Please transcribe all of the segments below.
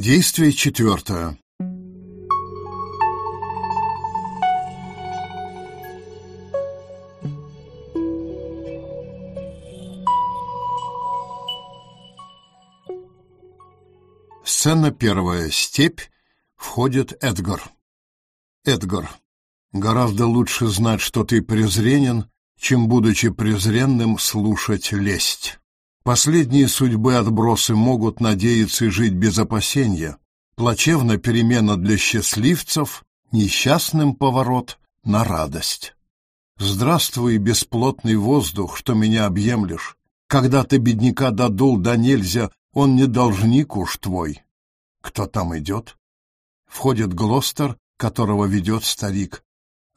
Действие четвертое. Сцена первая. Степь. Входит Эдгар. Эдгар. Гораздо лучше знать, что ты презренен, чем, будучи презренным, слушать лесть. Последние судьбы отбросы могут надеяться жить без опасения. Плачевна перемена для счастливцев, несчастным поворот на радость. Здравствуй, бесплотный воздух, что меня объемлешь. Когда ты бедняка додул да нельзя, он не должник уж твой. Кто там идет? Входит Глостер, которого ведет старик.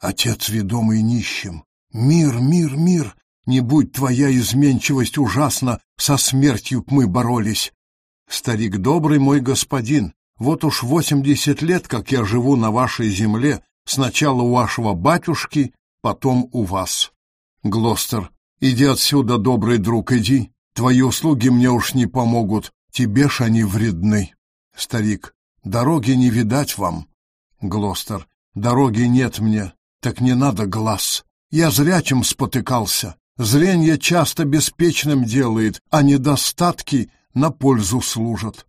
Отец, ведомый нищим. Мир, мир, мир! Не будь твоя изменчивость ужасна, со смертью б мы боролись. Старик добрый мой господин, вот уж восемьдесят лет, как я живу на вашей земле, сначала у вашего батюшки, потом у вас. Глостер, иди отсюда, добрый друг, иди. Твои услуги мне уж не помогут, тебе ж они вредны. Старик, дороги не видать вам. Глостер, дороги нет мне, так не надо глаз. Я зрячим спотыкался. Зрение часто беспечным делает, а недостатки на пользу служат.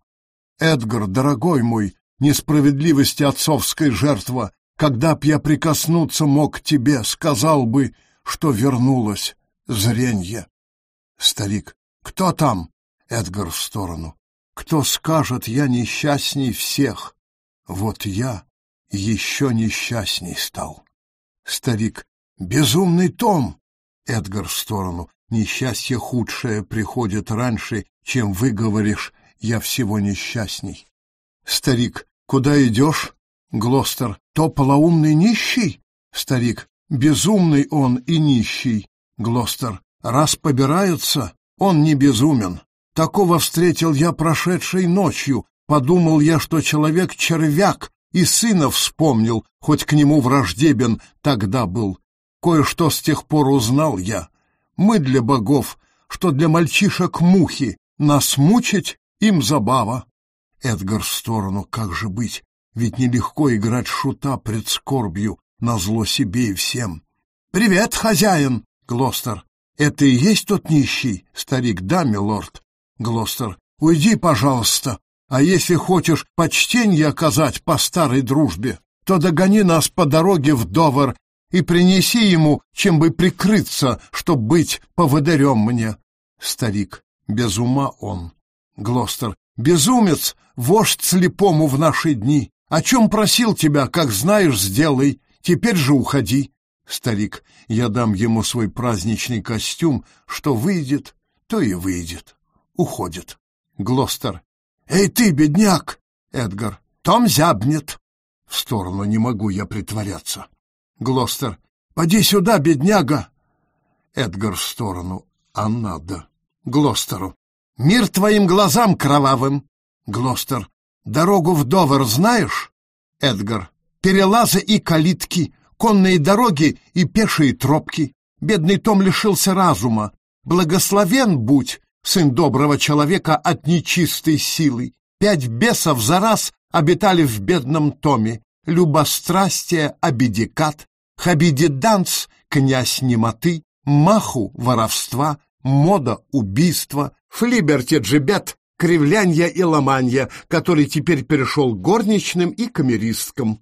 Эдгар, дорогой мой, несправедливости отцовской жертва, когда б я прикоснуться мог к тебе, сказал бы, что вернулось зренье. Старик, кто там? Эдгар в сторону. Кто скажет, я несчастней всех? Вот я еще несчастней стал. Старик, безумный Том! Эдгар в сторону. Несчастье худшее приходит раньше, чем выговоришь «я всего несчастней». Старик, куда идешь? Глостер, то полоумный нищий? Старик, безумный он и нищий. Глостер, раз побирается, он не безумен. Такого встретил я прошедшей ночью. Подумал я, что человек червяк, и сына вспомнил, хоть к нему враждебен тогда был. Кое-что с тех пор узнал я. Мы для богов, что для мальчишек мухи, нас мучить им забава. Эдгар в сторону, как же быть? Ведь нелегко играть шута пред скорбью, на зло себе и всем. «Привет, хозяин!» — Глостер. «Это и есть тот нищий?» — старик. «Да, милорд». Глостер. «Уйди, пожалуйста, а если хочешь почтенье оказать по старой дружбе, то догони нас по дороге в Довер и принеси ему, чем бы прикрыться, чтоб быть поводырем мне. Старик, без ума он. Глостер, безумец, вождь слепому в наши дни. О чем просил тебя, как знаешь, сделай. Теперь же уходи. Старик, я дам ему свой праздничный костюм, что выйдет, то и выйдет. Уходит. Глостер, эй ты, бедняк! Эдгар, Том зябнет. В сторону не могу я притворяться. Глостер. «Поди сюда, бедняга!» Эдгар в сторону. «А надо!» Глостеру. «Мир твоим глазам кровавым!» Глостер. «Дорогу в Довер знаешь?» Эдгар. «Перелазы и калитки, конные дороги и пешие тропки. Бедный Том лишился разума. Благословен будь, сын доброго человека от нечистой силы. Пять бесов за раз обитали в бедном Томе любострастие, абидикат, хабидиданс, князь немоты, маху воровства, мода убийства, флиберти джебет, кривлянья и ломанья, который теперь перешел к горничным и камеристкам.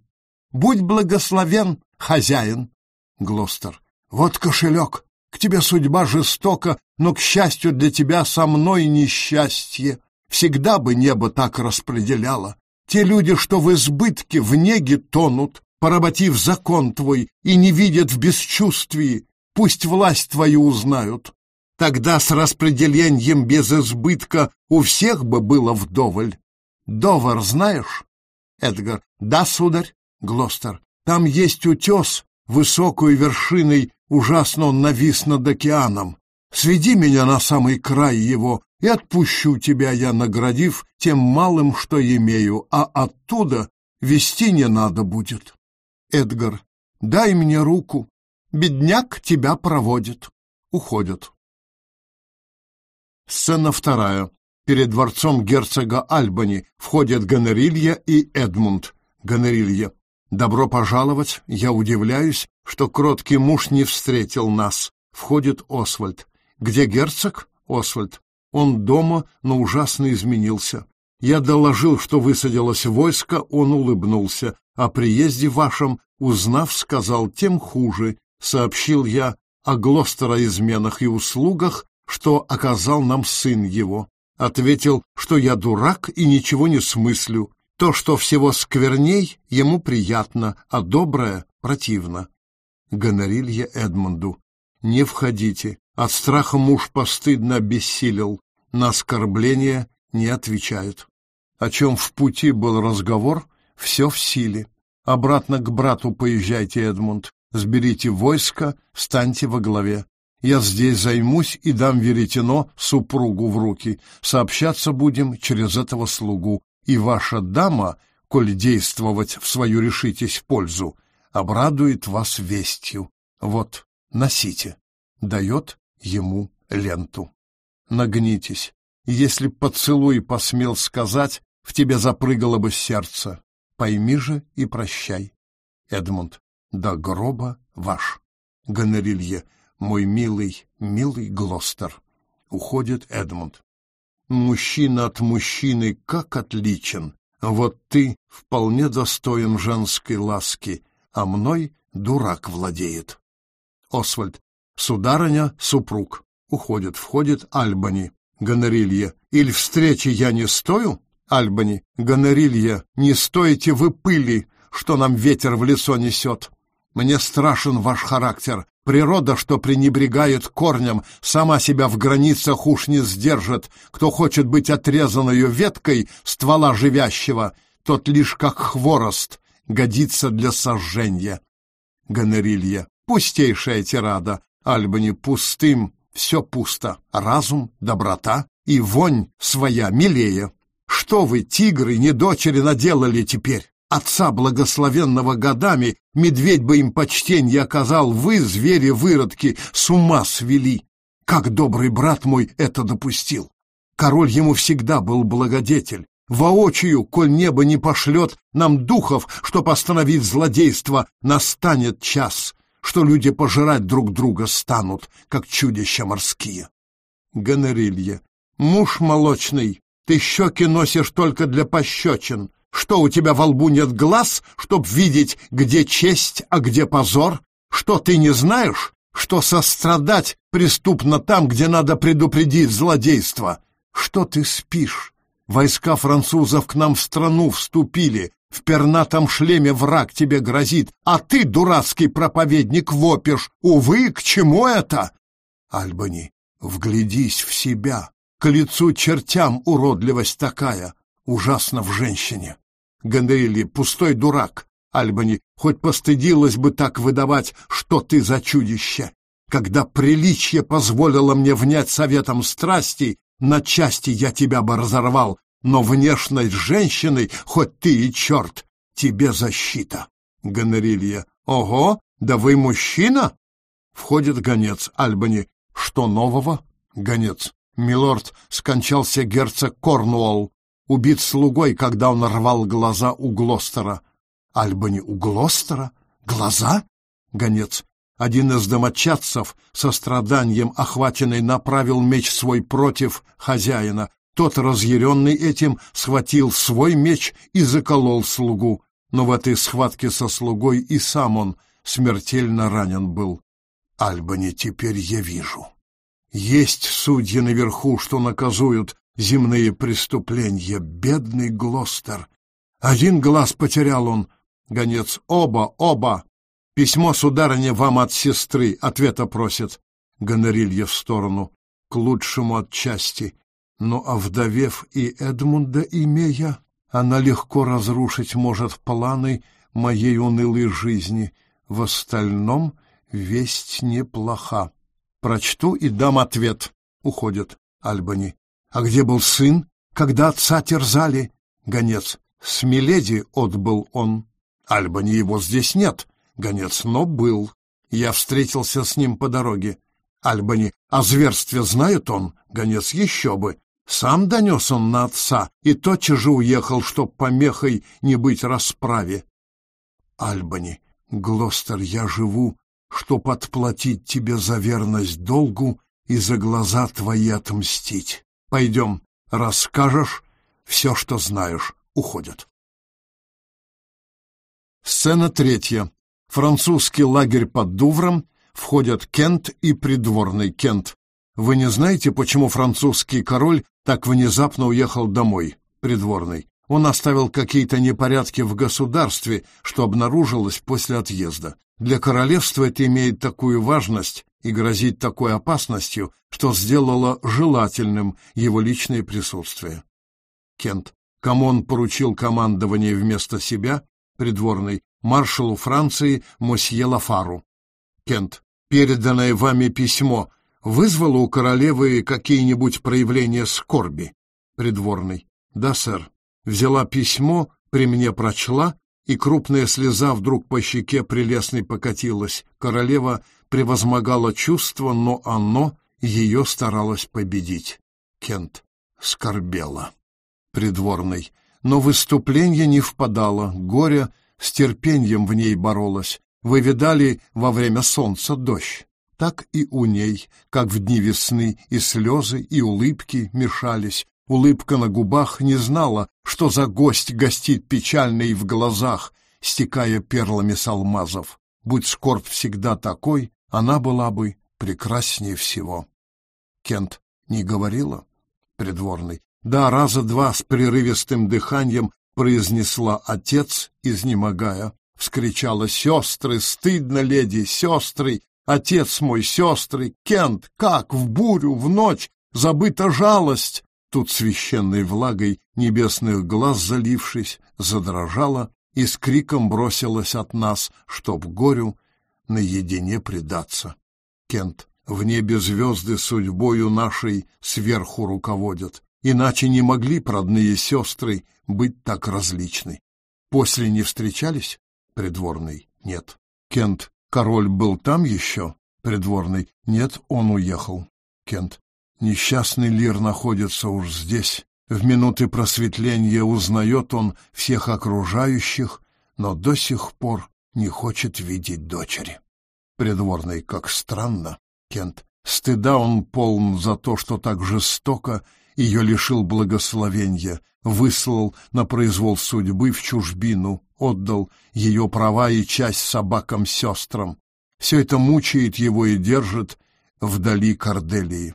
Будь благословен, хозяин. Глостер. Вот кошелек. К тебе судьба жестока, но, к счастью для тебя, со мной несчастье. Всегда бы небо так распределяло. Те люди, что в избытке, в неге тонут, поработив закон твой, и не видят в бесчувствии, пусть власть твою узнают. Тогда с распределением без избытка у всех бы было вдоволь. Довар знаешь? Эдгар. Да, сударь. Глостер. Там есть утес, высокую вершиной, ужасно он навис над океаном. Сведи меня на самый край его, и отпущу тебя я, наградив тем малым, что имею, а оттуда вести не надо будет. Эдгар, дай мне руку, бедняк тебя проводит. Уходят. Сцена вторая. перед дворцом герцога Альбани входят Гонорилья и Эдмунд. Гонорилья. Добро пожаловать, я удивляюсь, что кроткий муж не встретил нас. Входит Освальд. Где герцог? Освальд. Он дома, но ужасно изменился. Я доложил, что высадилось войско, он улыбнулся. О приезде вашем, узнав, сказал, тем хуже. Сообщил я о Глостера изменах и услугах, что оказал нам сын его. Ответил, что я дурак и ничего не смыслю. То, что всего скверней, ему приятно, а доброе — противно. Гонорилья Эдмонду. Не входите. От страха муж постыдно обессилел. На оскорбление не отвечают. О чем в пути был разговор, все в силе. Обратно к брату поезжайте, Эдмунд. Сберите войско, станьте во главе. Я здесь займусь и дам веретено супругу в руки. Сообщаться будем через этого слугу. И ваша дама, коль действовать в свою решитесь пользу, обрадует вас вестью. Вот, носите. Дает ему ленту. Нагнитесь. Если поцелуй посмел сказать, в тебе запрыгало бы сердце. Пойми же и прощай. Эдмунд. До гроба ваш. Гонорилье мой милый, милый Глостер. Уходит Эдмунд. Мужчина от мужчины как отличен. Вот ты вполне достоин женской ласки, а мной дурак владеет. Освальд. Сударыня, супруг. Уходит, входит Альбани. Гонорилья. Иль встречи я не стою? Альбани. Гонорилья. Не стоите вы пыли, что нам ветер в лицо несет. Мне страшен ваш характер. Природа, что пренебрегает корнем, сама себя в границах уж не сдержит. Кто хочет быть отрезанную веткой ствола живящего, тот лишь как хворост годится для сожжения. Гонорилья. Пустейшая тирада. Альбани пустым, все пусто. Разум, доброта и вонь своя милее. Что вы, тигры, не дочери, наделали теперь? отца благословенного годами, медведь бы им почтенье оказал, вы, звери-выродки, с ума свели. Как добрый брат мой это допустил. Король ему всегда был благодетель. Воочию, коль небо не пошлет нам духов, чтоб остановить злодейство, настанет час, что люди пожирать друг друга станут, как чудища морские. Гонорилья. Муж молочный, ты щеки носишь только для пощечин. Что, у тебя во лбу нет глаз, чтоб видеть, где честь, а где позор? Что, ты не знаешь, что сострадать преступно там, где надо предупредить злодейство? Что ты спишь? Войска французов к нам в страну вступили, в пернатом шлеме враг тебе грозит, а ты, дурацкий проповедник, вопишь. Увы, к чему это? Альбани, вглядись в себя. К лицу чертям уродливость такая, ужасно в женщине. Гандерильи, пустой дурак. Альбани, хоть постыдилась бы так выдавать, что ты за чудище. Когда приличие позволило мне внять советом страсти, на части я тебя бы разорвал, но внешность женщины, хоть ты и черт, тебе защита. Гонорилья. Ого, да вы мужчина? Входит гонец Альбани. Что нового? Гонец. Милорд, скончался герцог Корнуолл убит слугой, когда он рвал глаза у Глостера. Альбани у Глостера? Глаза? Гонец. Один из домочадцев, со страданием охваченный, направил меч свой против хозяина. Тот, разъяренный этим, схватил свой меч и заколол слугу. Но в этой схватке со слугой и сам он смертельно ранен был. Альбани теперь я вижу. Есть судьи наверху, что наказуют земные преступления, бедный Глостер. Один глаз потерял он, гонец, оба, оба. Письмо, сударыня, вам от сестры, ответа просит. Гонорилья в сторону, к лучшему отчасти. Но овдовев и Эдмунда имея, она легко разрушить может планы моей унылой жизни. В остальном весть неплоха. Прочту и дам ответ. Уходит Альбани. А где был сын, когда отца терзали? Гонец. С Миледи отбыл он. Альбани его здесь нет. Гонец, но был. Я встретился с ним по дороге. Альбани. О зверстве знает он? Гонец, еще бы. Сам донес он на отца и тотчас же уехал, чтоб помехой не быть расправе. Альбани, Глостер, я живу, чтоб отплатить тебе за верность долгу и за глаза твои отмстить. Пойдем, расскажешь все, что знаешь. Уходят. Сцена третья. Французский лагерь под Дувром. Входят Кент и придворный Кент. Вы не знаете, почему французский король так внезапно уехал домой, придворный? Он оставил какие-то непорядки в государстве, что обнаружилось после отъезда. Для королевства это имеет такую важность и грозит такой опасностью, что сделало желательным его личное присутствие. Кент. Кому он поручил командование вместо себя? Придворный. Маршалу Франции Мосье Лафару. Кент. Переданное вами письмо вызвало у королевы какие-нибудь проявления скорби? Придворный. Да, сэр. Взяла письмо, при мне прочла, и крупная слеза вдруг по щеке прелестной покатилась. Королева превозмогала чувство, но оно ее старалось победить. Кент скорбела. Придворный. Но выступление не впадало, горе с терпением в ней боролось. Вы видали во время солнца дождь? Так и у ней, как в дни весны, и слезы, и улыбки мешались. Улыбка на губах не знала, что за гость гостит печальный в глазах, стекая перлами с алмазов. Будь скорбь всегда такой, она была бы прекраснее всего. Кент не говорила? Придворный. Да, раза два с прерывистым дыханием произнесла отец, изнемогая. Вскричала сестры, стыдно, леди, сестры, отец мой, сестры, Кент, как в бурю, в ночь, забыта жалость. Тут священной влагой небесных глаз залившись, задрожала и с криком бросилась от нас, чтоб горю наедине предаться. Кент, в небе звезды судьбою нашей сверху руководят. Иначе не могли родные сестры быть так различны. После не встречались? Придворный. Нет. Кент. Король был там еще? Придворный. Нет, он уехал. Кент. Несчастный Лир находится уж здесь. В минуты просветления узнает он всех окружающих, но до сих пор не хочет видеть дочери. Придворный, как странно. Кент. Стыда он полн за то, что так жестоко ее лишил благословения, выслал на произвол судьбы в чужбину, отдал ее права и часть собакам-сестрам. Все это мучает его и держит вдали Корделии.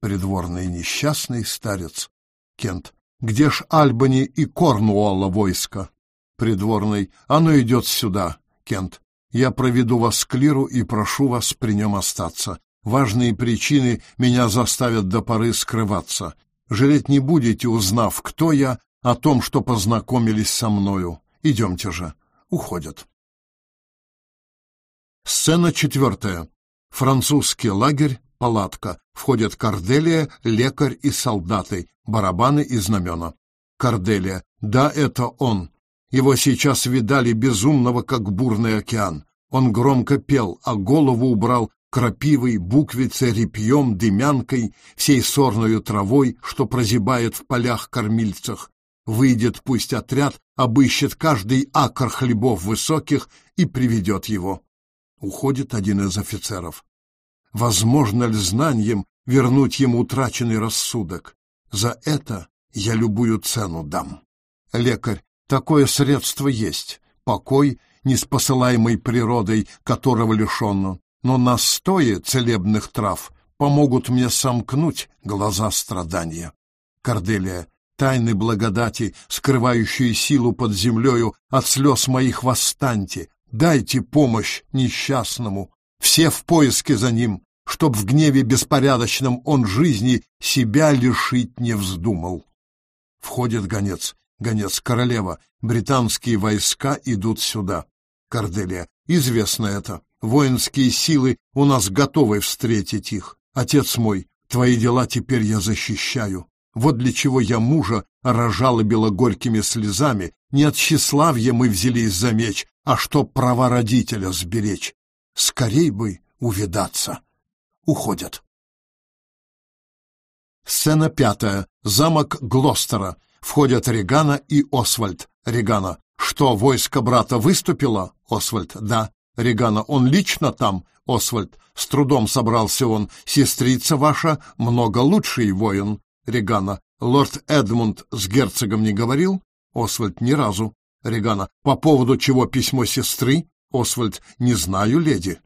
Придворный несчастный старец. Кент. Где ж Альбани и Корнуолла войско? Придворный. Оно идет сюда. Кент. Я проведу вас к Лиру и прошу вас при нем остаться. Важные причины меня заставят до поры скрываться. Жалеть не будете, узнав, кто я, о том, что познакомились со мною. Идемте же. Уходят. Сцена четвертая. Французский лагерь, палатка. Входят Корделия, лекарь и солдаты, барабаны и знамена. Корделия. Да, это он. Его сейчас видали безумного, как бурный океан. Он громко пел, а голову убрал крапивой, буквицей, репьем, дымянкой, всей сорною травой, что прозябает в полях-кормильцах. Выйдет пусть отряд, обыщет каждый акр хлебов высоких и приведет его. Уходит один из офицеров. Возможно ли знанием вернуть ему утраченный рассудок? За это я любую цену дам. Лекарь, такое средство есть. Покой, неспосылаемый природой, которого лишен он но настои целебных трав помогут мне сомкнуть глаза страдания. Корделия, тайны благодати, скрывающие силу под землею, от слез моих восстаньте, дайте помощь несчастному, все в поиске за ним, чтоб в гневе беспорядочном он жизни себя лишить не вздумал. Входит гонец, гонец королева, британские войска идут сюда. Корделия, известно это, Воинские силы у нас готовы встретить их. Отец мой, твои дела теперь я защищаю. Вот для чего я мужа рожала белогорькими слезами. Не от тщеславья мы взялись за меч, а чтоб права родителя сберечь. Скорей бы увидаться. Уходят. Сцена пятая. Замок Глостера. Входят Регана и Освальд. Регана. Что, войско брата выступило? Освальд. Да. Регана. Он лично там? Освальд. С трудом собрался он. Сестрица ваша много лучший воин. Регана. Лорд Эдмунд с герцогом не говорил? Освальд. Ни разу. Регана. По поводу чего письмо сестры? Освальд. Не знаю, леди.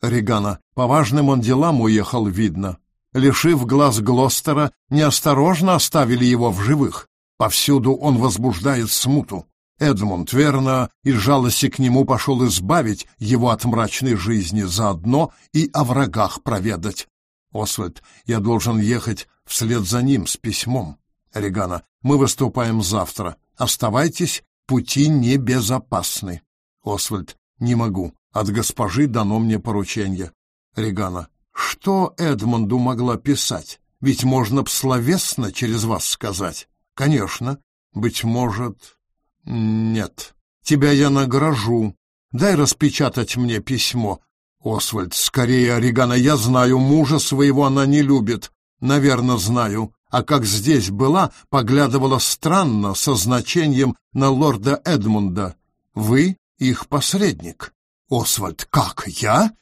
Регана. По важным он делам уехал, видно лишив глаз Глостера, неосторожно оставили его в живых. Повсюду он возбуждает смуту. Эдмунд, верно, из жалости к нему пошел избавить его от мрачной жизни заодно и о врагах проведать. Освальд, я должен ехать вслед за ним с письмом. Регана, мы выступаем завтра. Оставайтесь, пути небезопасны. Освальд, не могу. От госпожи дано мне поручение. Регана, что Эдмонду могла писать? Ведь можно б словесно через вас сказать. Конечно. Быть может... Нет. Тебя я награжу. Дай распечатать мне письмо. Освальд, скорее, Орегана, я знаю, мужа своего она не любит. Наверное, знаю. А как здесь была, поглядывала странно, со значением на лорда Эдмунда. Вы их посредник. Освальд, как, я?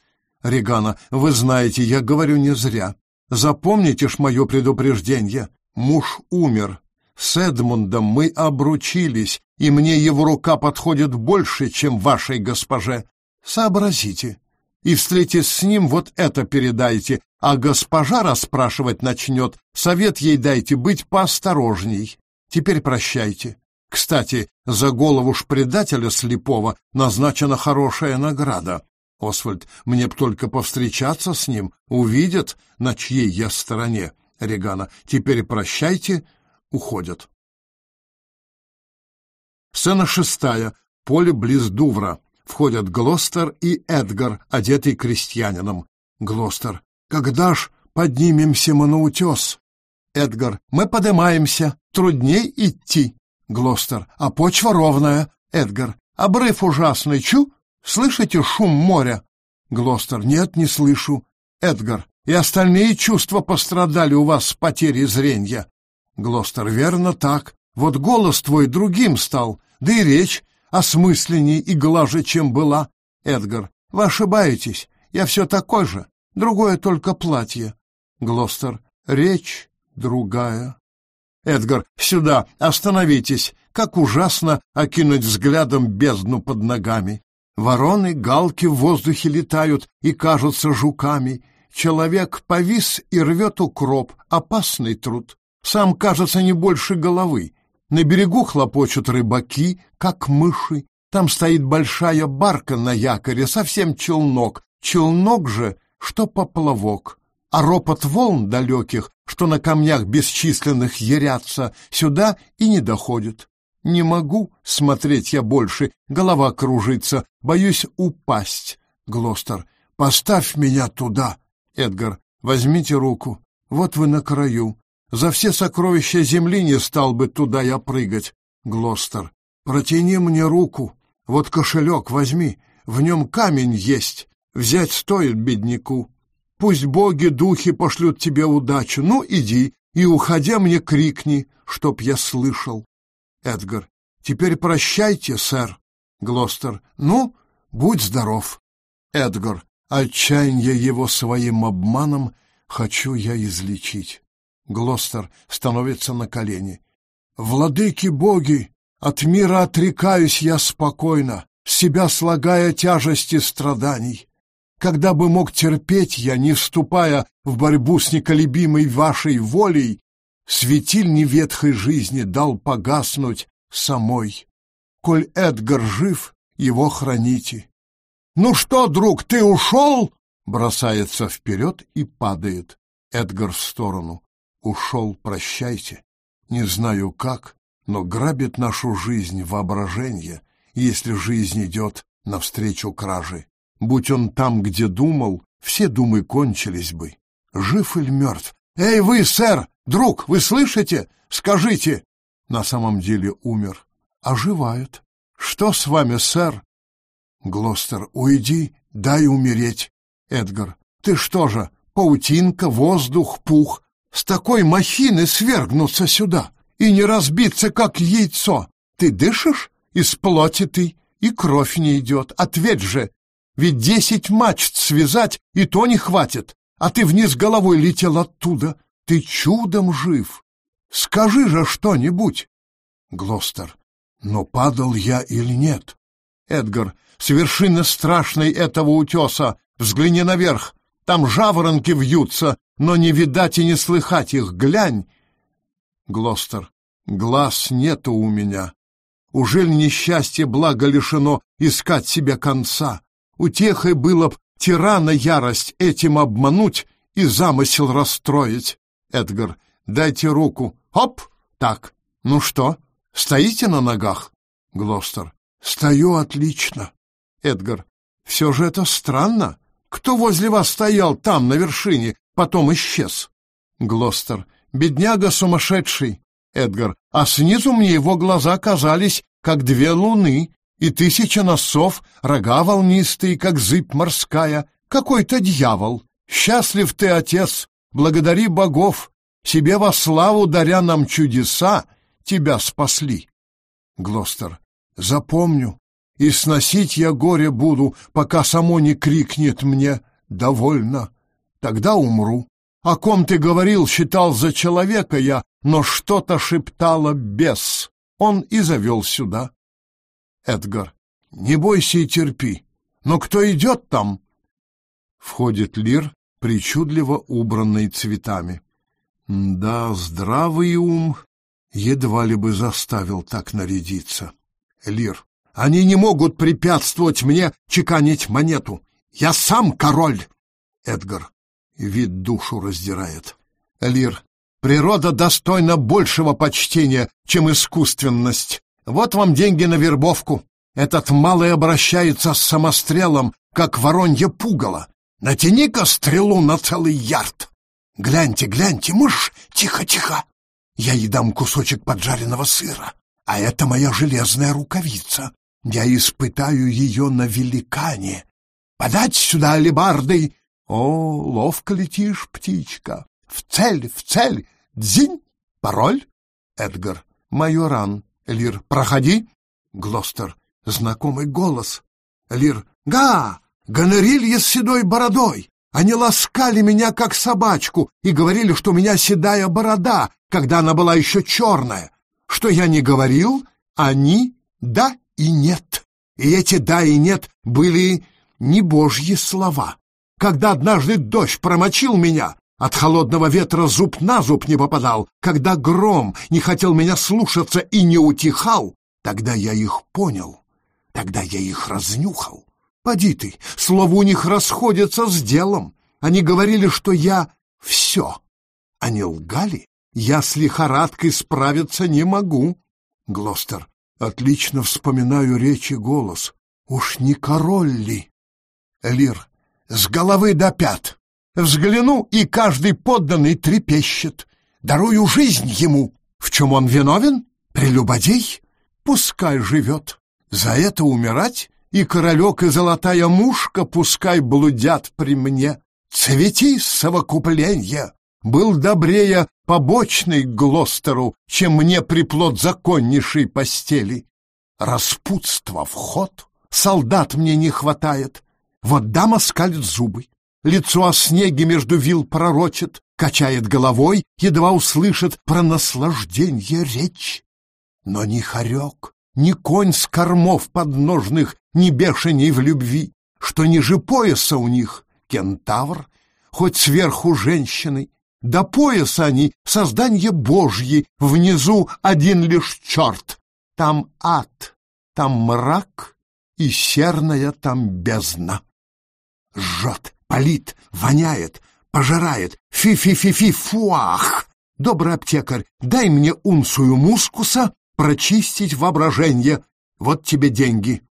Регана, вы знаете, я говорю не зря. Запомните ж мое предупреждение. Муж умер. С Эдмундом мы обручились, и мне его рука подходит больше, чем вашей госпоже. Сообразите. И встретясь с ним, вот это передайте, а госпожа расспрашивать начнет, совет ей дайте быть поосторожней. Теперь прощайте. Кстати, за голову ж предателя слепого назначена хорошая награда. Освальд, мне б только повстречаться с ним, увидят, на чьей я стороне. Регана, теперь прощайте, уходят. Сцена шестая. Поле близ Дувра. Входят Глостер и Эдгар, одетый крестьянином. Глостер. Когда ж поднимемся мы на утес? Эдгар. Мы поднимаемся. Трудней идти. Глостер. А почва ровная. Эдгар. Обрыв ужасный. Чу? Слышите шум моря? Глостер. Нет, не слышу. Эдгар. И остальные чувства пострадали у вас с потерей зрения. Глостер. Верно так. Вот голос твой другим стал, да и речь осмысленней и глаже, чем была. Эдгар. Вы ошибаетесь. Я все такой же. Другое только платье. Глостер. Речь другая. Эдгар. Сюда. Остановитесь. Как ужасно окинуть взглядом бездну под ногами. Вороны, галки в воздухе летают и кажутся жуками. Человек повис и рвет укроп, опасный труд. Сам кажется не больше головы. На берегу хлопочут рыбаки, как мыши. Там стоит большая барка на якоре, совсем челнок. Челнок же, что поплавок. А ропот волн далеких, что на камнях бесчисленных ярятся, сюда и не доходит. Не могу смотреть я больше, голова кружится, боюсь упасть. Глостер, поставь меня туда. Эдгар, возьмите руку. Вот вы на краю. За все сокровища земли не стал бы туда я прыгать. Глостер, протяни мне руку. Вот кошелек возьми, в нем камень есть. Взять стоит бедняку. Пусть боги, духи пошлют тебе удачу. Ну, иди, и, уходя, мне крикни, чтоб я слышал. Эдгар. Теперь прощайте, сэр. Глостер. Ну, будь здоров. Эдгар. Отчаяние его своим обманом хочу я излечить. Глостер становится на колени. Владыки боги, от мира отрекаюсь я спокойно, себя слагая тяжести страданий. Когда бы мог терпеть я, не вступая в борьбу с неколебимой вашей волей, Светильни ветхой жизни дал погаснуть самой. Коль Эдгар жив, его храните. «Ну что, друг, ты ушел?» Бросается вперед и падает. Эдгар в сторону. «Ушел, прощайте. Не знаю как, но грабит нашу жизнь воображение, если жизнь идет навстречу краже. Будь он там, где думал, все думы кончились бы. Жив или мертв? Эй, вы, сэр, Друг, вы слышите? Скажите!» На самом деле умер. Оживают. «Что с вами, сэр?» Глостер, уйди, дай умереть. Эдгар, ты что же, паутинка, воздух, пух? С такой махины свергнуться сюда и не разбиться, как яйцо? Ты дышишь? Из плоти ты, и кровь не идет. Ответь же, ведь десять мачт связать и то не хватит, а ты вниз головой летел оттуда. Ты чудом жив. Скажи же что-нибудь. Глостер, но падал я или нет? Эдгар, с вершины страшной этого утеса, взгляни наверх, там жаворонки вьются, но не видать и не слыхать их, глянь. Глостер, глаз нету у меня. Ужель несчастье благо лишено искать себе конца? Утехой было б тирана ярость этим обмануть и замысел расстроить. Эдгар, дайте руку. Хоп! Так. Ну что, стоите на ногах? Глостер. Стою отлично. Эдгар. Все же это странно. Кто возле вас стоял там, на вершине, потом исчез? Глостер. Бедняга сумасшедший. Эдгар. А снизу мне его глаза казались, как две луны, и тысяча носов, рога волнистые, как зыбь морская. Какой-то дьявол. Счастлив ты, отец, благодари богов. Себе во славу, даря нам чудеса, тебя спасли. Глостер. Запомню, и сносить я горе буду, пока само не крикнет мне «довольно». Тогда умру. О ком ты говорил, считал за человека я, но что-то шептало бес. Он и завел сюда. Эдгар. Не бойся и терпи. Но кто идет там? Входит Лир, причудливо убранный цветами. Да, здравый ум едва ли бы заставил так нарядиться. Лир. Они не могут препятствовать мне чеканить монету. Я сам король. Эдгар. Вид душу раздирает. Лир. Природа достойна большего почтения, чем искусственность. Вот вам деньги на вербовку. Этот малый обращается с самострелом, как воронье пугало. Натяни-ка стрелу на целый ярд. Гляньте, гляньте, мышь, тихо-тихо. Я ей дам кусочек поджаренного сыра, а это моя железная рукавица. Я испытаю ее на великане. Подать сюда алебардой. О, ловко летишь, птичка. В цель, в цель. Дзинь. Пароль? Эдгар. Майоран. Лир. Проходи. Глостер. Знакомый голос. Лир. Га! Гонорилья с седой бородой. Они ласкали меня, как собачку, и говорили, что у меня седая борода, когда она была еще черная. Что я не говорил, они — да и нет. И эти «да» и «нет» были не божьи слова. Когда однажды дождь промочил меня, от холодного ветра зуб на зуб не попадал, когда гром не хотел меня слушаться и не утихал, тогда я их понял, тогда я их разнюхал. Поди ты, слово у них расходится с делом. Они говорили, что я все. Они лгали. Я с лихорадкой справиться не могу. Глостер, отлично вспоминаю речь и голос. Уж не король ли? Элир, с головы до пят. Взгляну, и каждый подданный трепещет. Дарую жизнь ему. В чем он виновен? Прелюбодей? Пускай живет. За это умирать? И королек, и золотая мушка пускай блудят при мне. Цвети совокупления! Был добрее побочный Глостеру, чем мне приплод законнейшей постели. Распутство в ход, солдат мне не хватает. Вот дама скалит зубы, лицо о снеге между вил пророчит, качает головой, едва услышит про наслаждение речь. Но ни хорек, ни конь с кормов подножных, ни бешеней в любви, что ниже пояса у них кентавр, хоть сверху женщины, до пояса они — созданье Божье, внизу один лишь черт. Там ад, там мрак и серная там бездна. Жжет, палит, воняет, пожирает. Фи-фи-фи-фи, фуах! Добрый аптекарь, дай мне унцию мускуса прочистить воображение. Вот тебе деньги.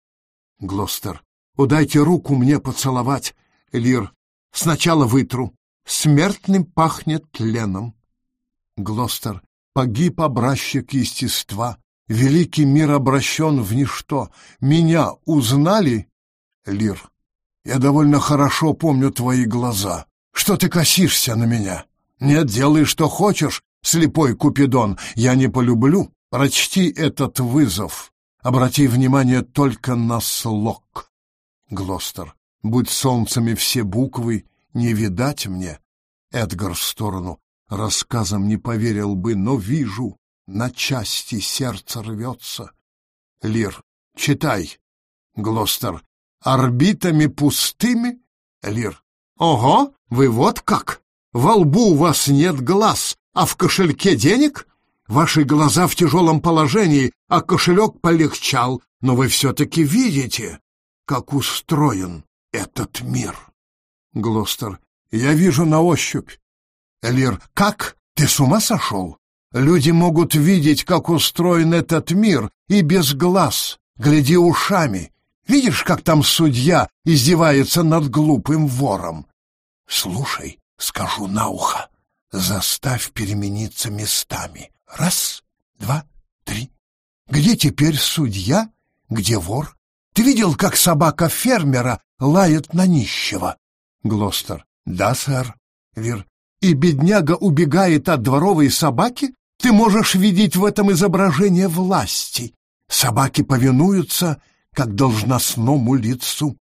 Глостер, удайте руку мне поцеловать. Лир, сначала вытру. Смертным пахнет тленом. Глостер, погиб образчик естества. Великий мир обращен в ничто. Меня узнали? Лир, я довольно хорошо помню твои глаза. Что ты косишься на меня? Нет, делай, что хочешь, слепой Купидон. Я не полюблю. Прочти этот вызов. Обрати внимание только на слог. Глостер. Будь солнцами все буквы, не видать мне. Эдгар в сторону. Рассказом не поверил бы, но вижу, на части сердце рвется. Лир. Читай. Глостер. Орбитами пустыми? Лир. Ого, вы вот как! Во лбу у вас нет глаз, а в кошельке денег? Ваши глаза в тяжелом положении, а кошелек полегчал, но вы все-таки видите, как устроен этот мир. Глостер. Я вижу на ощупь. Лир. Как? Ты с ума сошел? Люди могут видеть, как устроен этот мир, и без глаз. Гляди ушами. Видишь, как там судья издевается над глупым вором? Слушай, скажу на ухо. Заставь перемениться местами. Раз, два, три. Где теперь судья? Где вор? Ты видел, как собака фермера лает на нищего? Глостер. Да, сэр. Вир. И бедняга убегает от дворовой собаки? Ты можешь видеть в этом изображение власти. Собаки повинуются, как должностному лицу.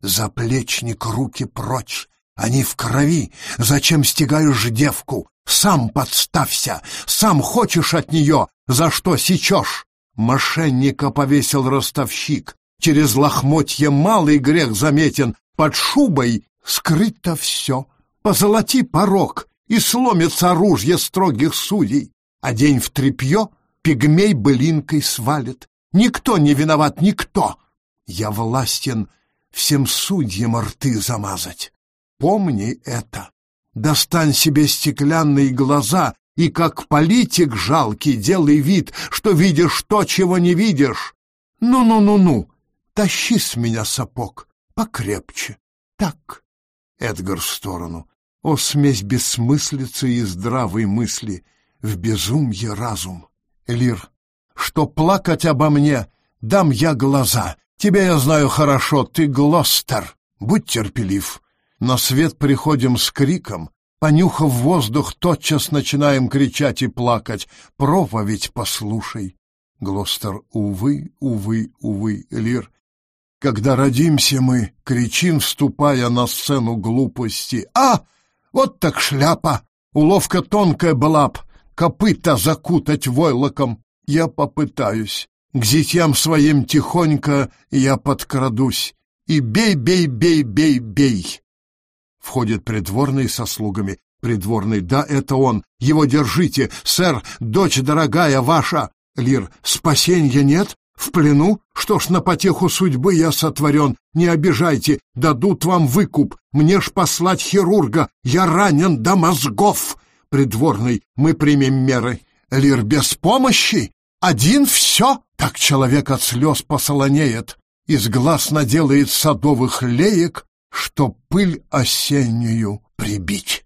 Заплечник руки прочь, они в крови. Зачем стягаешь девку? Сам подставься, сам хочешь от нее, за что сечешь? Мошенника повесил ростовщик. Через лохмотье малый грех заметен, под шубой скрыто все. Позолоти порог, и сломится оружие строгих судей. А день в тряпье пигмей былинкой свалит. Никто не виноват, никто. Я властен всем судьям рты замазать. Помни это. Достань себе стеклянные глаза и, как политик жалкий, делай вид, что видишь то, чего не видишь. Ну-ну-ну-ну, тащи с меня сапог покрепче. Так. Эдгар в сторону. О, смесь бессмыслицы и здравой мысли, в безумье разум. Элир, что плакать обо мне, дам я глаза. Тебя я знаю хорошо, ты Глостер. Будь терпелив. На свет приходим с криком, понюхав воздух, тотчас начинаем кричать и плакать. Проповедь послушай. Глостер, увы, увы, увы, Лир. Когда родимся мы, кричим, вступая на сцену глупости. А, вот так шляпа! Уловка тонкая была б, копыта закутать войлоком. Я попытаюсь. К зятьям своим тихонько я подкрадусь. И бей, бей, бей, бей, бей. Входит придворный со слугами. Придворный, да, это он. Его держите, сэр, дочь дорогая ваша. Лир, спасенья нет? В плену? Что ж, на потеху судьбы я сотворен. Не обижайте, дадут вам выкуп. Мне ж послать хирурга. Я ранен до мозгов. Придворный, мы примем меры. Лир, без помощи? Один все? Так человек от слез посолонеет. Из глаз наделает садовых леек, что пыль осеннюю прибить.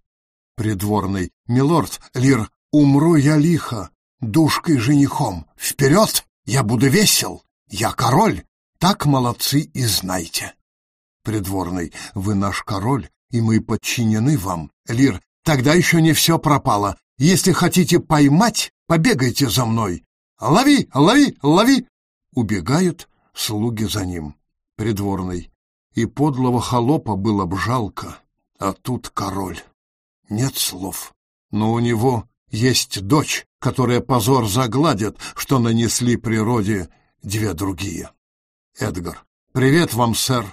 Придворный. Милорд, Лир, умру я лихо, душкой женихом. Вперед! Я буду весел, я король. Так молодцы и знайте. Придворный. Вы наш король, и мы подчинены вам. Лир. Тогда еще не все пропало. Если хотите поймать, побегайте за мной. Лови, лови, лови! Убегают слуги за ним. Придворный и подлого холопа было б жалко, а тут король. Нет слов, но у него есть дочь, которая позор загладит, что нанесли природе две другие. Эдгар. Привет вам, сэр.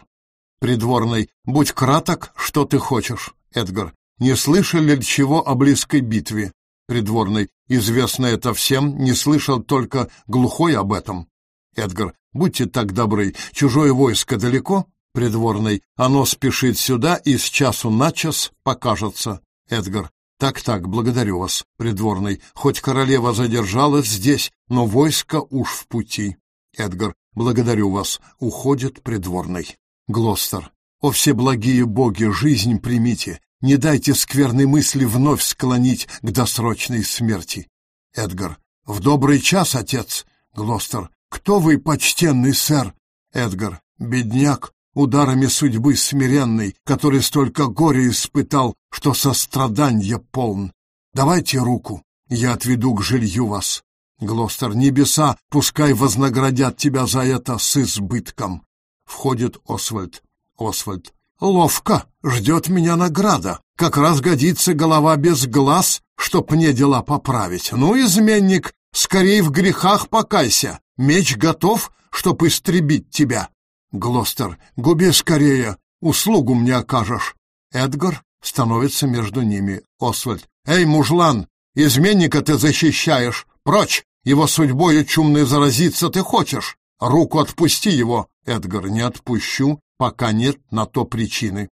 Придворный. Будь краток, что ты хочешь. Эдгар. Не слышали ли чего о близкой битве? Придворный. Известно это всем, не слышал только глухой об этом. Эдгар. Будьте так добры, чужое войско далеко? Придворный. Оно спешит сюда и с часу на час покажется. Эдгар. Так-так, благодарю вас, придворный. Хоть королева задержалась здесь, но войско уж в пути. Эдгар. Благодарю вас. Уходит придворный. Глостер. О всеблагие боги, жизнь примите. Не дайте скверной мысли вновь склонить к досрочной смерти. Эдгар. В добрый час, отец. Глостер. Кто вы, почтенный сэр? Эдгар. Бедняк, ударами судьбы смиренной, который столько горя испытал, что состраданье полн. Давайте руку, я отведу к жилью вас. Глостер, небеса, пускай вознаградят тебя за это с избытком. Входит Освальд. Освальд. Ловко, ждет меня награда. Как раз годится голова без глаз, чтоб мне дела поправить. Ну, изменник, скорей в грехах покайся. Меч готов, чтоб истребить тебя. Глостер, губи скорее, услугу мне окажешь. Эдгар становится между ними. Освальд. Эй, мужлан, изменника ты защищаешь. Прочь! Его судьбою чумной заразиться ты хочешь. Руку отпусти его. Эдгар, не отпущу, пока нет на то причины.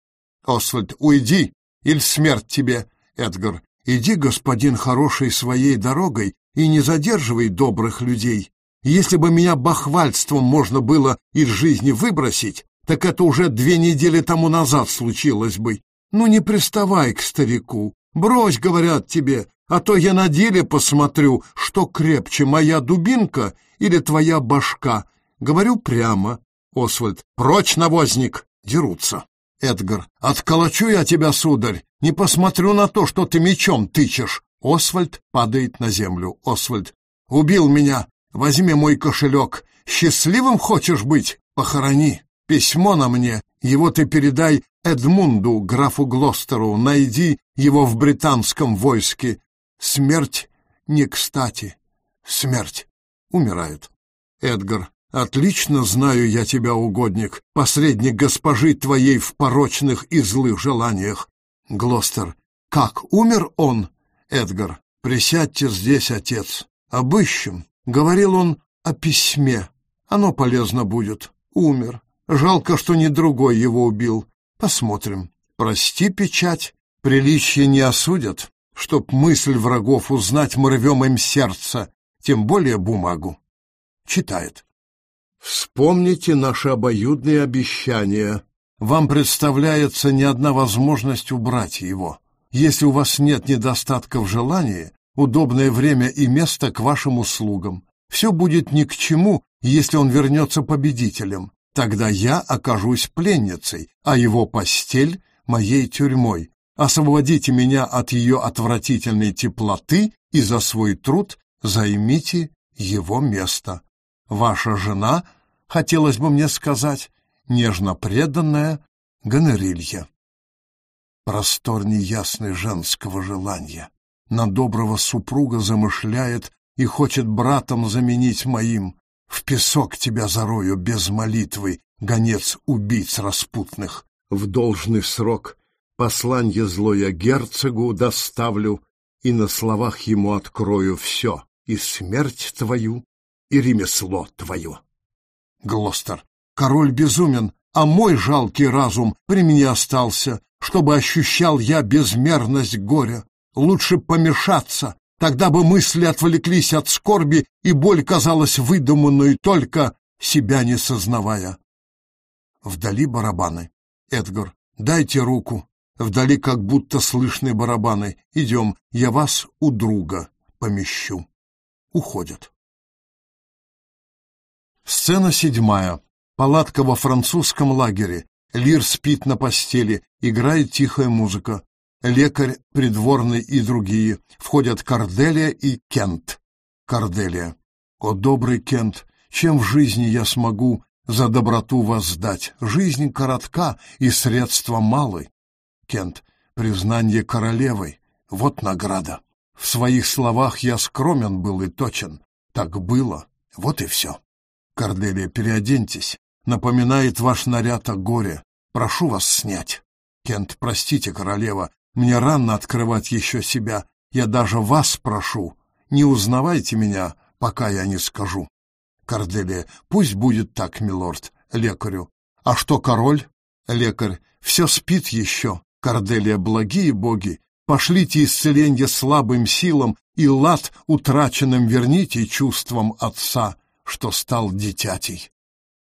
Освальд, уйди, или смерть тебе. Эдгар, иди, господин хороший, своей дорогой и не задерживай добрых людей. Если бы меня бахвальством можно было из жизни выбросить, так это уже две недели тому назад случилось бы. Ну не приставай к старику. Брось, говорят тебе, а то я на деле посмотрю, что крепче, моя дубинка или твоя башка. Говорю прямо. Освальд. Прочь, навозник! Дерутся. Эдгар. Отколочу я тебя, сударь. Не посмотрю на то, что ты мечом тычешь. Освальд падает на землю. Освальд. Убил меня. Возьми мой кошелек. Счастливым хочешь быть? Похорони. Письмо на мне. Его ты передай Эдмунду, графу Глостеру. Найди его в британском войске. Смерть не кстати. Смерть. Умирает. Эдгар. Отлично знаю я тебя, угодник, посредник госпожи твоей в порочных и злых желаниях. Глостер. Как, умер он? Эдгар. Присядьте здесь, отец. Обыщем. Говорил он о письме. Оно полезно будет. Умер. Жалко, что не другой его убил. Посмотрим. Прости, печать. Приличие не осудят. Чтоб мысль врагов узнать, мы рвем им сердце, тем более бумагу. Читает. Вспомните наши обоюдные обещания. Вам представляется не одна возможность убрать его. Если у вас нет недостатка в желании, удобное время и место к вашим услугам. Все будет ни к чему, если он вернется победителем. Тогда я окажусь пленницей, а его постель — моей тюрьмой. Освободите меня от ее отвратительной теплоты и за свой труд займите его место. Ваша жена, хотелось бы мне сказать, нежно преданная Гонорилья. Простор неясный женского желания. На доброго супруга замышляет и хочет братом заменить моим. В песок тебя зарою без молитвы, гонец убийц распутных. В должный срок посланье злое герцогу доставлю и на словах ему открою все, и смерть твою, и ремесло твое. Глостер. Король безумен, а мой жалкий разум при мне остался, чтобы ощущал я безмерность горя. Лучше помешаться, тогда бы мысли отвлеклись от скорби, и боль казалась выдуманной только, себя не сознавая. Вдали барабаны. Эдгар, дайте руку. Вдали как будто слышны барабаны. Идем, я вас у друга помещу. Уходят. Сцена седьмая. Палатка во французском лагере. Лир спит на постели, играет тихая музыка. Лекарь, придворный и другие. Входят Корделия и Кент. Корделия. О, добрый Кент, чем в жизни я смогу за доброту воздать? Жизнь коротка и средства малы. Кент. Признание королевой. Вот награда. В своих словах я скромен был и точен. Так было. Вот и все. Корделия, переоденьтесь. Напоминает ваш наряд о горе. Прошу вас снять. Кент, простите, королева, мне рано открывать еще себя. Я даже вас прошу. Не узнавайте меня, пока я не скажу. Корделия, пусть будет так, милорд. Лекарю. А что король? Лекарь. Все спит еще. Корделия, благие боги, пошлите исцеленье слабым силам и лад утраченным верните чувствам отца что стал дитятей.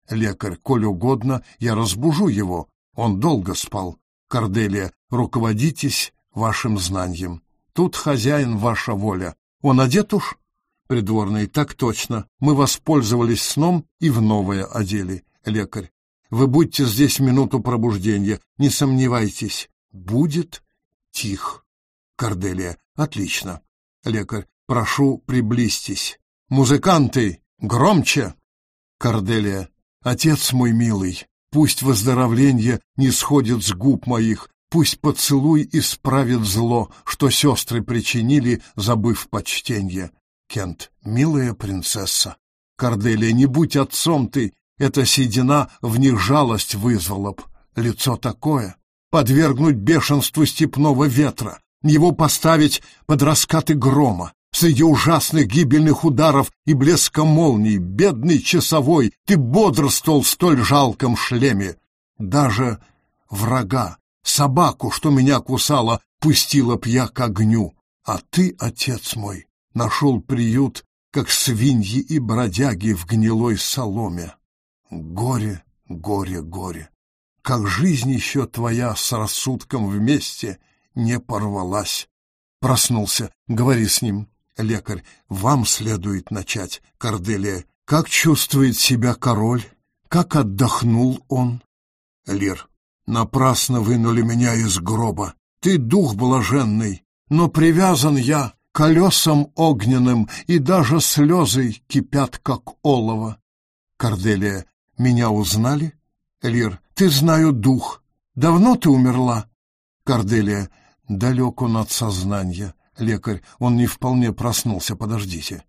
Лекарь, коль угодно, я разбужу его. Он долго спал. Корделия, руководитесь вашим знанием. Тут хозяин ваша воля. Он одет уж? Придворный, так точно. Мы воспользовались сном и в новое одели. Лекарь. Вы будьте здесь минуту пробуждения, не сомневайтесь. Будет тих. Корделия. Отлично. Лекарь. Прошу, приблизьтесь. Музыканты, громче. Корделия. Отец мой милый, пусть выздоровление не сходит с губ моих, пусть поцелуй исправит зло, что сестры причинили, забыв почтенье. Кент. Милая принцесса. Корделия, не будь отцом ты, эта седина в них жалость вызвала б. Лицо такое. Подвергнуть бешенству степного ветра, его поставить под раскаты грома. Среди ужасных гибельных ударов и блеска молний, бедный часовой, ты бодрствовал в столь жалком шлеме. Даже врага, собаку, что меня кусала, пустила б я к огню. А ты, отец мой, нашел приют, как свиньи и бродяги в гнилой соломе. Горе, горе, горе! Как жизнь еще твоя с рассудком вместе не порвалась. Проснулся, говори с ним. Лекарь, вам следует начать, Корделия. Как чувствует себя король? Как отдохнул он? Лир, напрасно вынули меня из гроба. Ты дух блаженный, но привязан я колесам огненным, и даже слезы кипят, как олово. Корделия, меня узнали? Лир, ты знаю дух. Давно ты умерла? Корделия, далек он от сознания. Лекарь, он не вполне проснулся, подождите.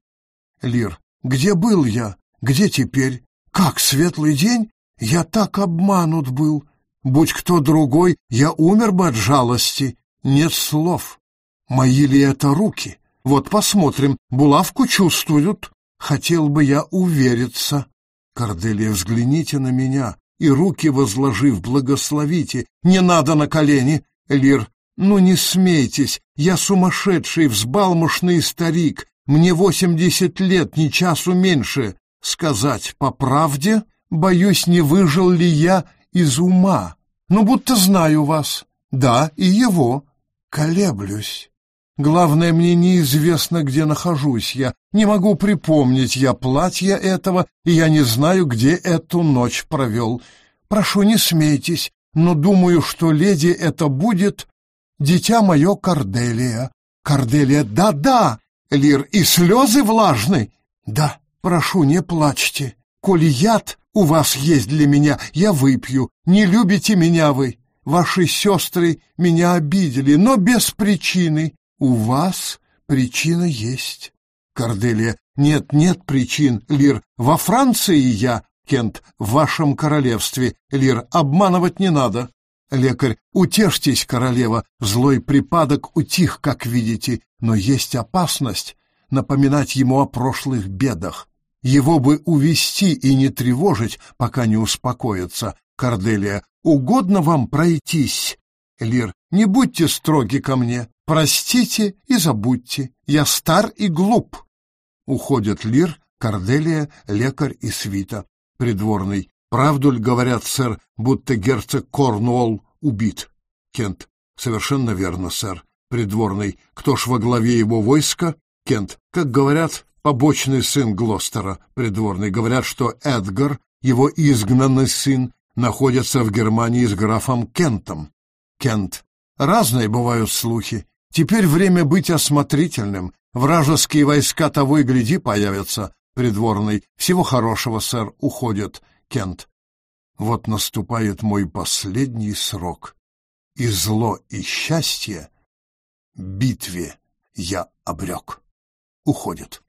Лир, где был я? Где теперь? Как светлый день? Я так обманут был. Будь кто другой, я умер бы от жалости. Нет слов. Мои ли это руки? Вот посмотрим, булавку чувствуют. Хотел бы я увериться. Корделия, взгляните на меня и руки возложив, благословите. Не надо на колени. Лир, ну не смейтесь, я сумасшедший, взбалмошный старик, мне восемьдесят лет, ни часу меньше. Сказать по правде, боюсь, не выжил ли я из ума. Ну, будто знаю вас. Да, и его. Колеблюсь. Главное, мне неизвестно, где нахожусь я. Не могу припомнить я платья этого, и я не знаю, где эту ночь провел. Прошу, не смейтесь, но думаю, что леди это будет дитя мое Корделия. Корделия, да-да, Лир, и слезы влажны. Да, прошу, не плачьте. Коли яд у вас есть для меня, я выпью. Не любите меня вы. Ваши сестры меня обидели, но без причины. У вас причина есть. Корделия, нет, нет причин, Лир. Во Франции я, Кент, в вашем королевстве. Лир, обманывать не надо. Лекарь, утешьтесь, королева, злой припадок утих, как видите, но есть опасность напоминать ему о прошлых бедах. Его бы увести и не тревожить, пока не успокоится. Корделия, угодно вам пройтись? Лир, не будьте строги ко мне, простите и забудьте, я стар и глуп. Уходят Лир, Корделия, лекарь и свита. Придворный, Правду ли говорят, сэр, будто герцог Корнуолл убит? Кент. Совершенно верно, сэр. Придворный. Кто ж во главе его войска? Кент. Как говорят, побочный сын Глостера. Придворный. Говорят, что Эдгар, его изгнанный сын, находится в Германии с графом Кентом. Кент. Разные бывают слухи. Теперь время быть осмотрительным. Вражеские войска того и гляди появятся. Придворный. Всего хорошего, сэр, уходят. Кент. Вот наступает мой последний срок, и зло, и счастье битве я обрек. Уходит.